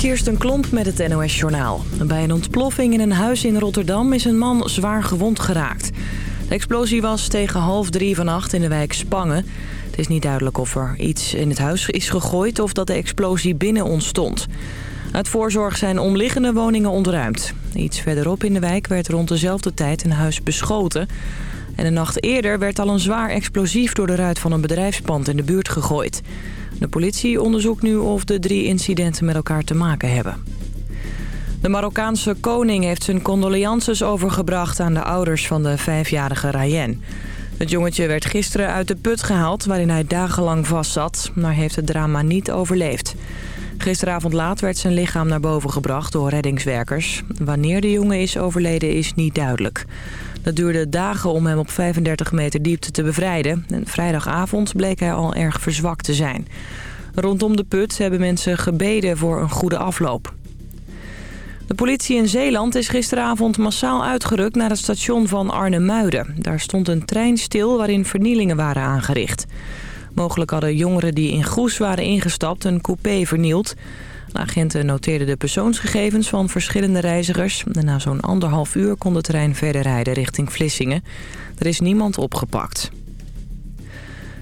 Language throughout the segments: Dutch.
Kirsten Klomp met het NOS-journaal. Bij een ontploffing in een huis in Rotterdam is een man zwaar gewond geraakt. De explosie was tegen half drie vannacht in de wijk Spangen. Het is niet duidelijk of er iets in het huis is gegooid of dat de explosie binnen ontstond. Uit voorzorg zijn omliggende woningen ontruimd. Iets verderop in de wijk werd rond dezelfde tijd een huis beschoten. En een nacht eerder werd al een zwaar explosief door de ruit van een bedrijfspand in de buurt gegooid. De politie onderzoekt nu of de drie incidenten met elkaar te maken hebben. De Marokkaanse koning heeft zijn condolences overgebracht aan de ouders van de vijfjarige Rayen. Het jongetje werd gisteren uit de put gehaald waarin hij dagenlang vastzat, maar heeft het drama niet overleefd. Gisteravond laat werd zijn lichaam naar boven gebracht door reddingswerkers. Wanneer de jongen is overleden is niet duidelijk. Het duurde dagen om hem op 35 meter diepte te bevrijden. En vrijdagavond bleek hij al erg verzwakt te zijn. Rondom de put hebben mensen gebeden voor een goede afloop. De politie in Zeeland is gisteravond massaal uitgerukt naar het station van Arnhem-Muiden. Daar stond een trein stil waarin vernielingen waren aangericht. Mogelijk hadden jongeren die in Goes waren ingestapt een coupé vernield. De agenten noteerden de persoonsgegevens van verschillende reizigers. Na zo'n anderhalf uur kon de trein verder rijden richting Vlissingen. Er is niemand opgepakt.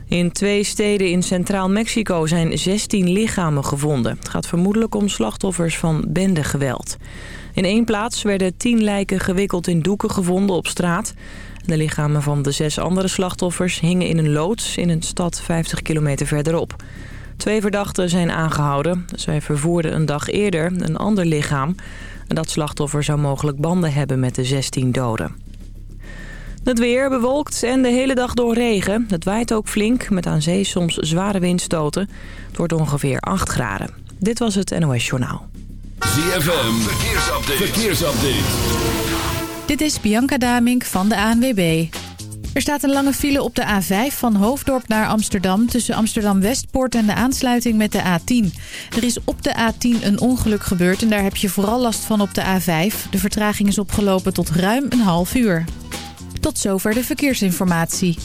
In twee steden in Centraal Mexico zijn 16 lichamen gevonden. Het gaat vermoedelijk om slachtoffers van bendegeweld. In één plaats werden 10 lijken gewikkeld in doeken gevonden op straat. De lichamen van de zes andere slachtoffers hingen in een loods in een stad 50 kilometer verderop. Twee verdachten zijn aangehouden. Zij vervoerden een dag eerder een ander lichaam. En dat slachtoffer zou mogelijk banden hebben met de 16 doden. Het weer bewolkt en de hele dag door regen. Het waait ook flink, met aan zee soms zware windstoten. Het wordt ongeveer 8 graden. Dit was het NOS Journaal. ZFM, verkeersupdate. verkeersupdate. Dit is Bianca Damink van de ANWB. Er staat een lange file op de A5 van Hoofddorp naar Amsterdam... tussen Amsterdam-Westpoort en de aansluiting met de A10. Er is op de A10 een ongeluk gebeurd en daar heb je vooral last van op de A5. De vertraging is opgelopen tot ruim een half uur. Tot zover de verkeersinformatie.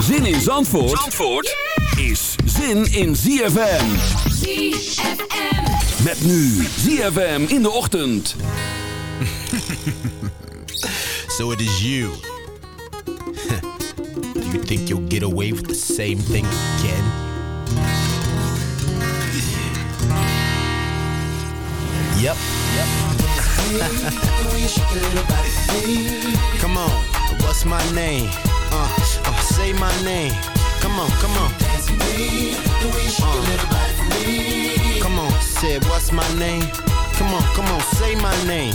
Zin in Zandvoort, Zandvoort is zin in ZFM. ZFM. Met nu ZFM in de ochtend. so it is you. You think you'll get away with the same thing again? Yep. Yep. come on, what's my name? Uh, uh, say my name. Come on, come on. Uh, come on, said what's my name? Come on, come on, say my name.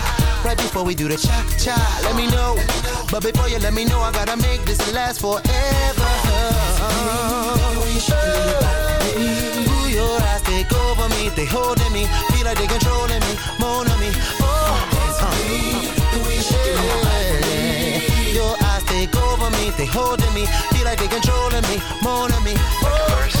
Right before we do the cha cha, let me know. But before you let me know, I gotta make this last forever. Ooh, your eyes take over me, they holding me, feel like they controlling me, more on me. Oh, yeah. Your eyes take over me, they holding me, feel like they controlling me, more on me. Oh,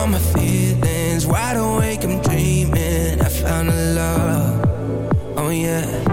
all my feelings. Wide awake, I'm dreaming. I found a love. Oh, yeah.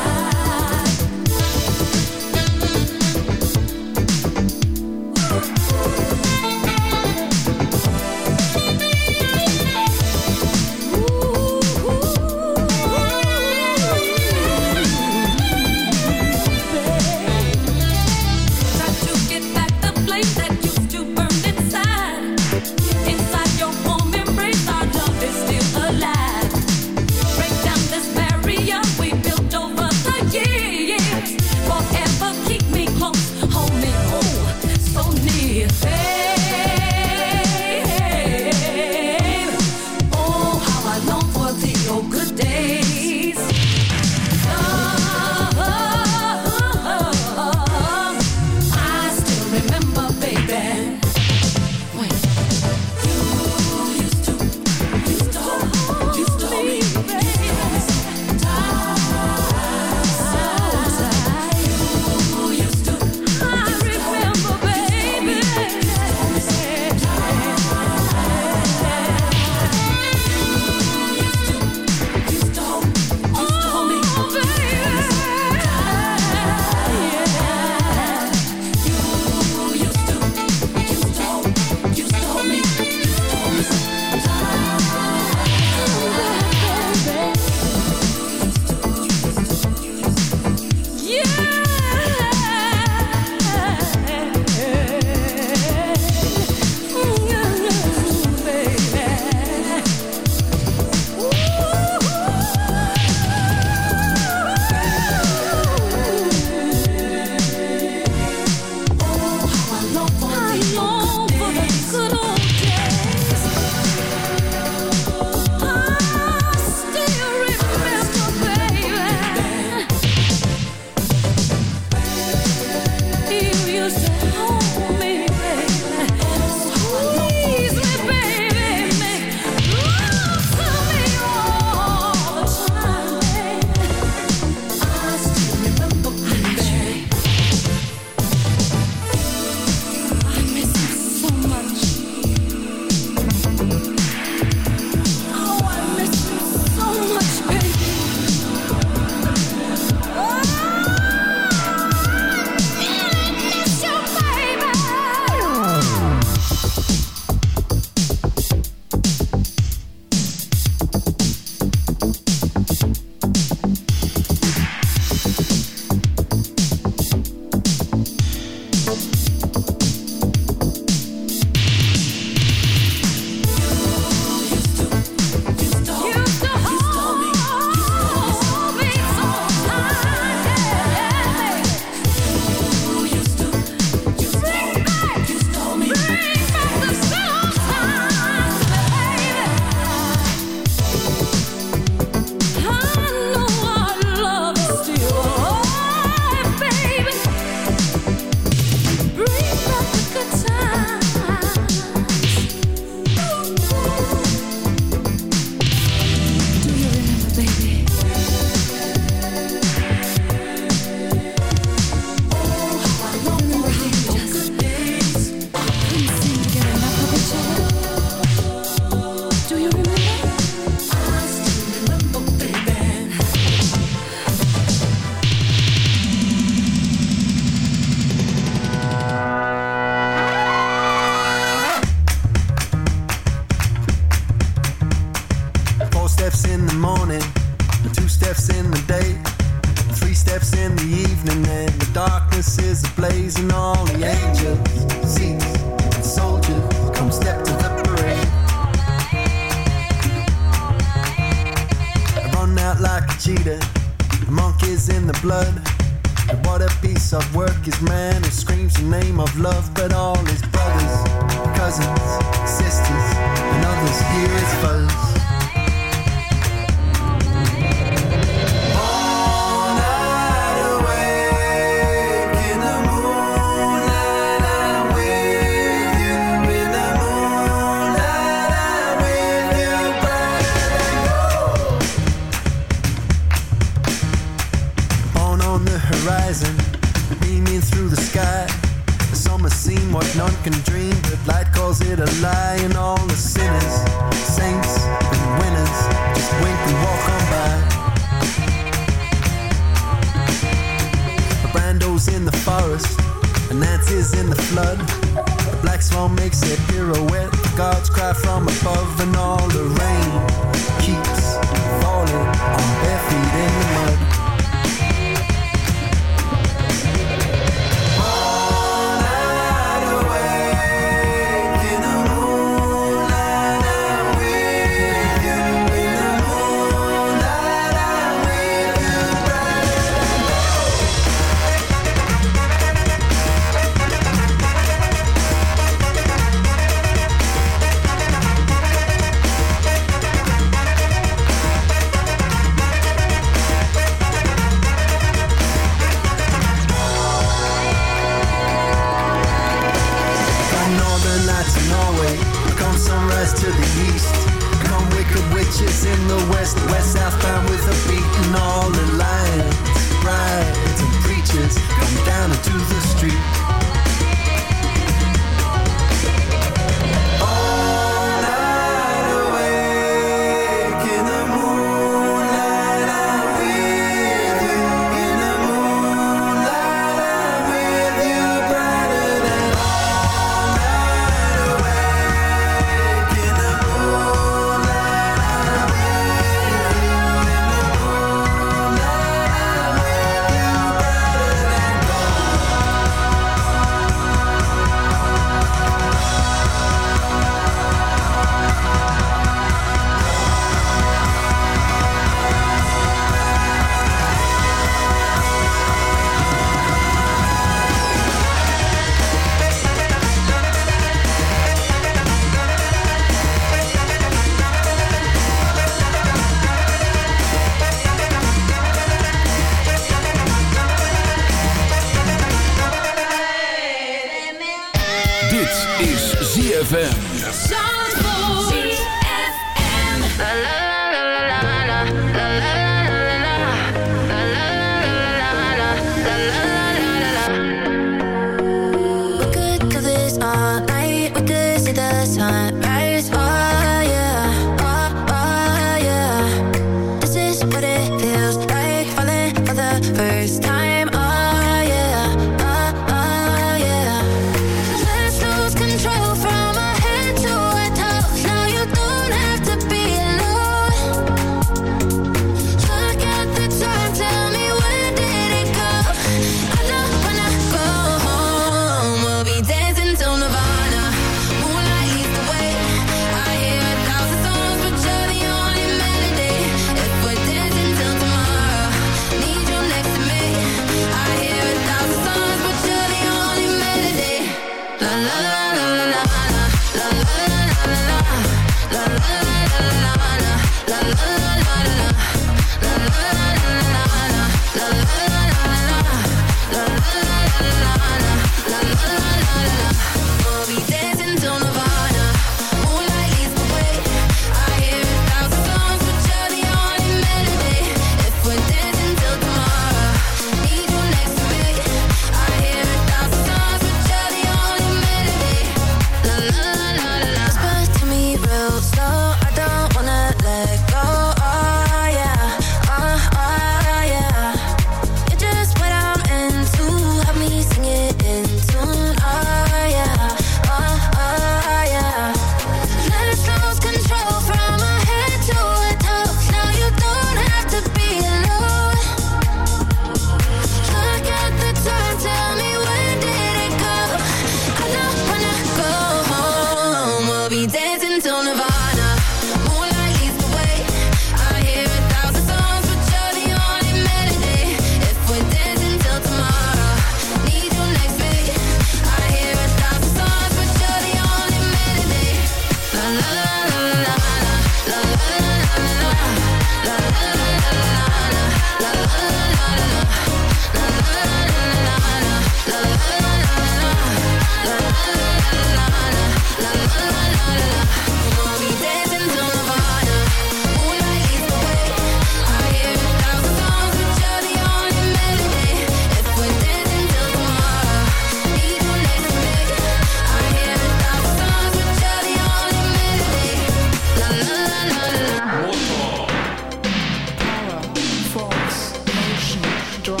drive,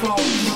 power.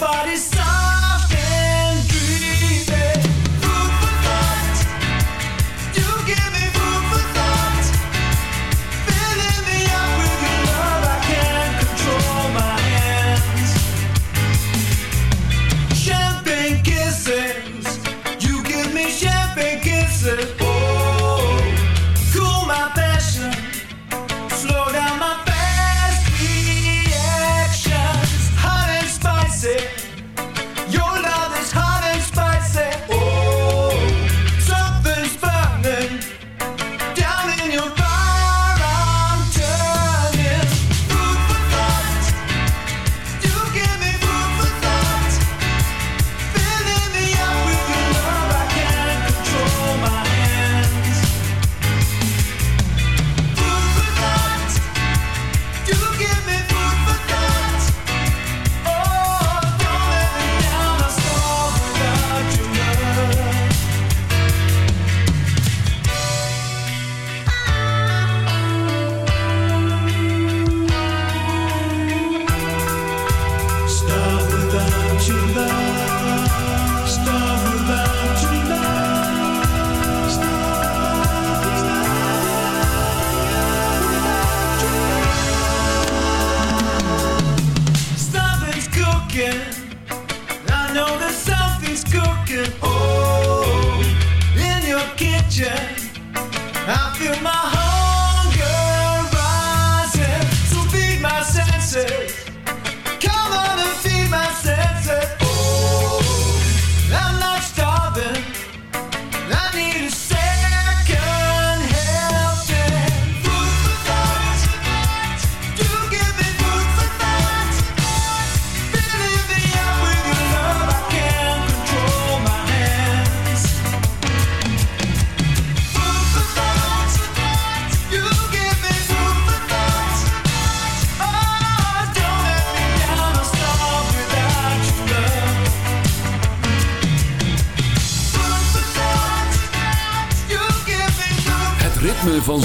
nobody's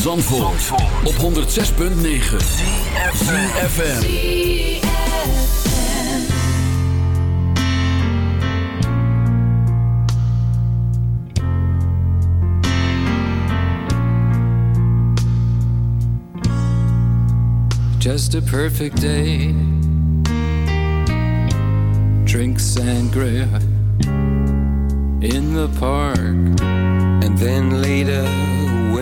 Zandvoort, op 106.9 CFFM Just a perfect day. Drinks and gray in the park. And then later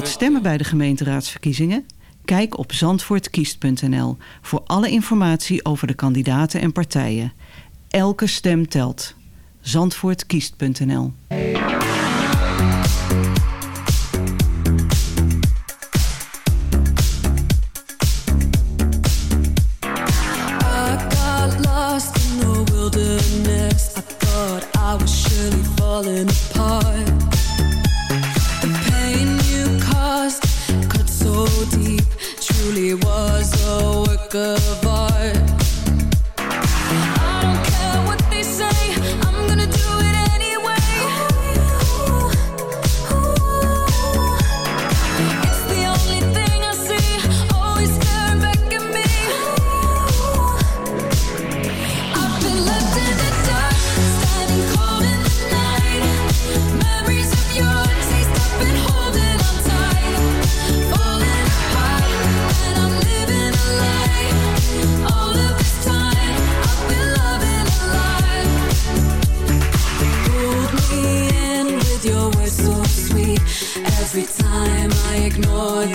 gaat stemmen bij de gemeenteraadsverkiezingen? Kijk op zandvoortkiest.nl voor alle informatie over de kandidaten en partijen. Elke stem telt. Zandvoortkiest.nl I good Every time I ignore the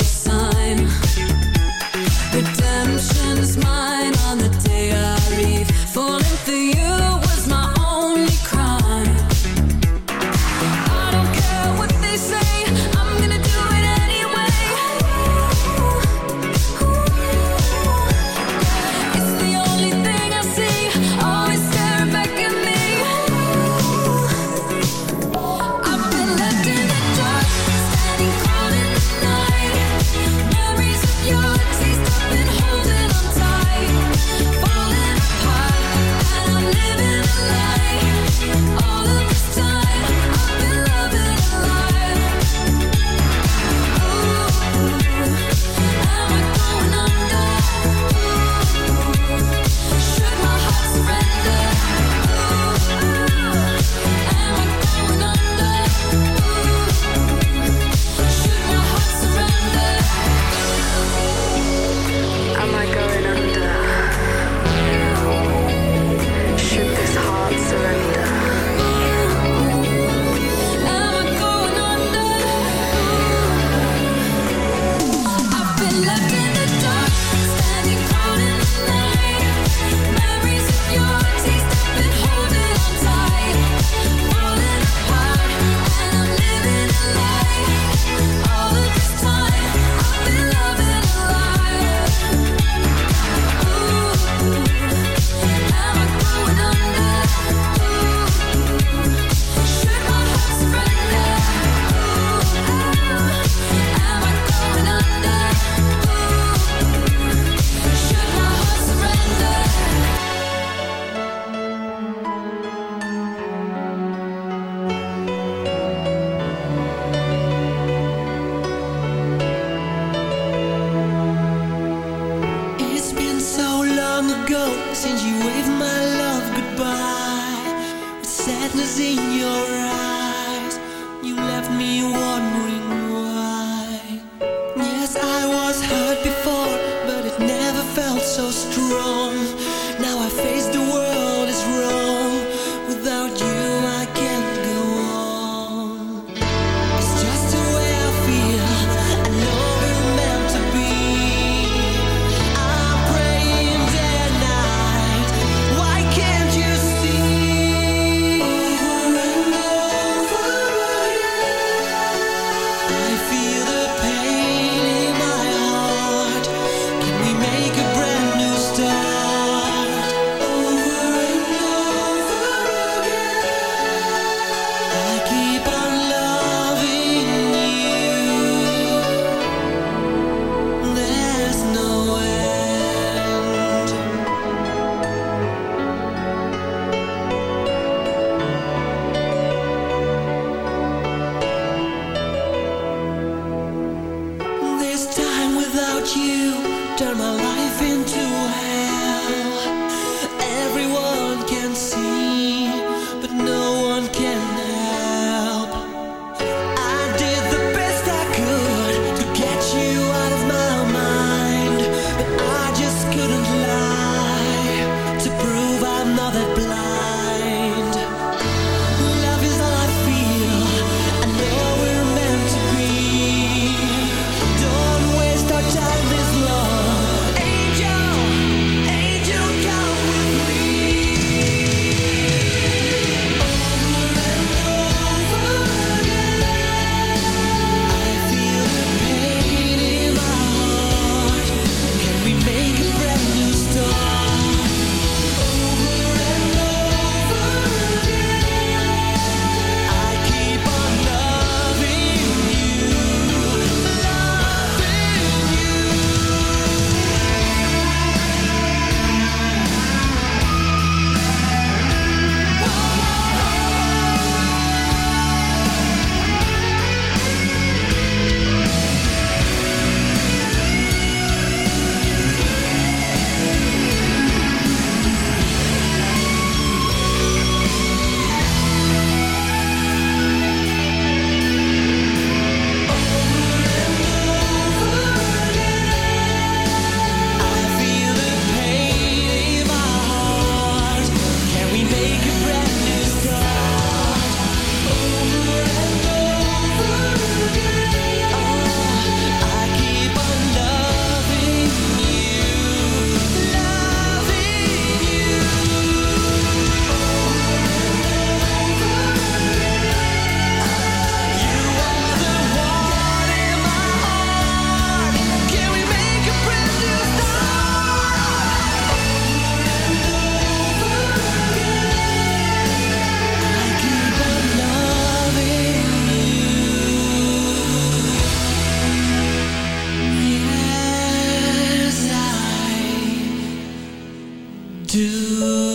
to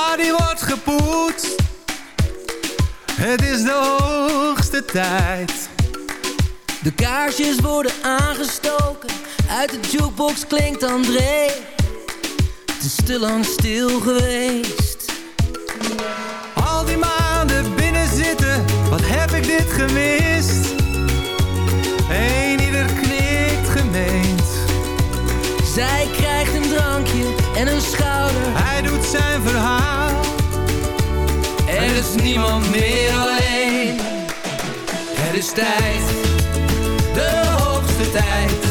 Body wordt gepoetst. Het is de hoogste tijd. De kaarsjes worden aangestoken, uit de jukebox klinkt André. Het is te lang stil geweest. Al die maanden binnen zitten, wat heb ik dit gemist? Eén Zij krijgt een drankje en een schouder. Hij doet zijn verhaal. Er is niemand meer alleen. Het is tijd, de hoogste tijd.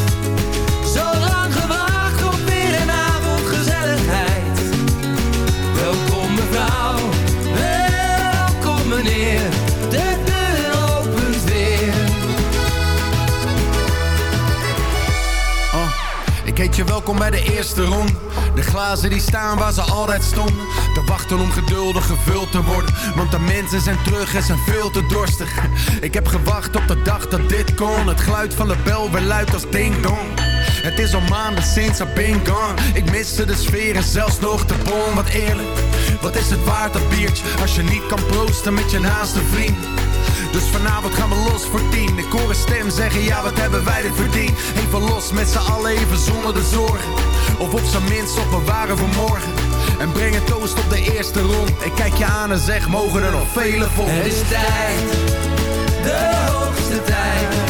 Je welkom bij de eerste ronde. De glazen die staan waar ze altijd stonden. Te wachten om geduldig gevuld te worden. Want de mensen zijn terug en zijn veel te dorstig. Ik heb gewacht op de dag dat dit kon. Het geluid van de bel weer luidt als ding dong. Het is al maanden sinds I've been gone. Ik miste de sfeer en zelfs nog de bon. Wat eerlijk, wat is het waard dat biertje? Als je niet kan proosten met je naaste vriend. Dus vanavond gaan we los voor tien. Ik hoor een stem zeggen, ja wat hebben wij dit verdiend. Even los met z'n allen, even zonder de zorgen. Of op zijn minst op bewaren voor morgen. En breng een toast op de eerste rond. Ik kijk je aan en zeg, mogen er nog vele volgen. Het is tijd, de hoogste tijd.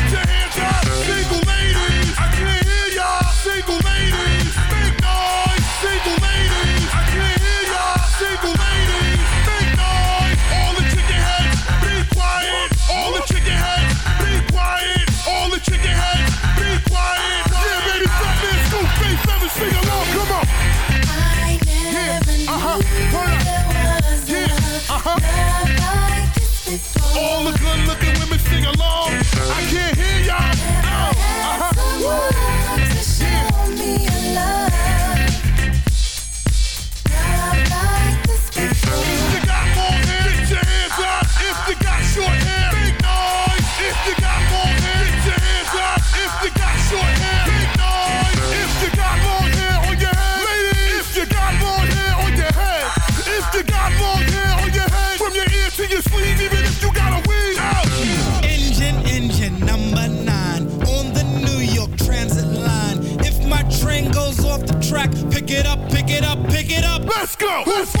go.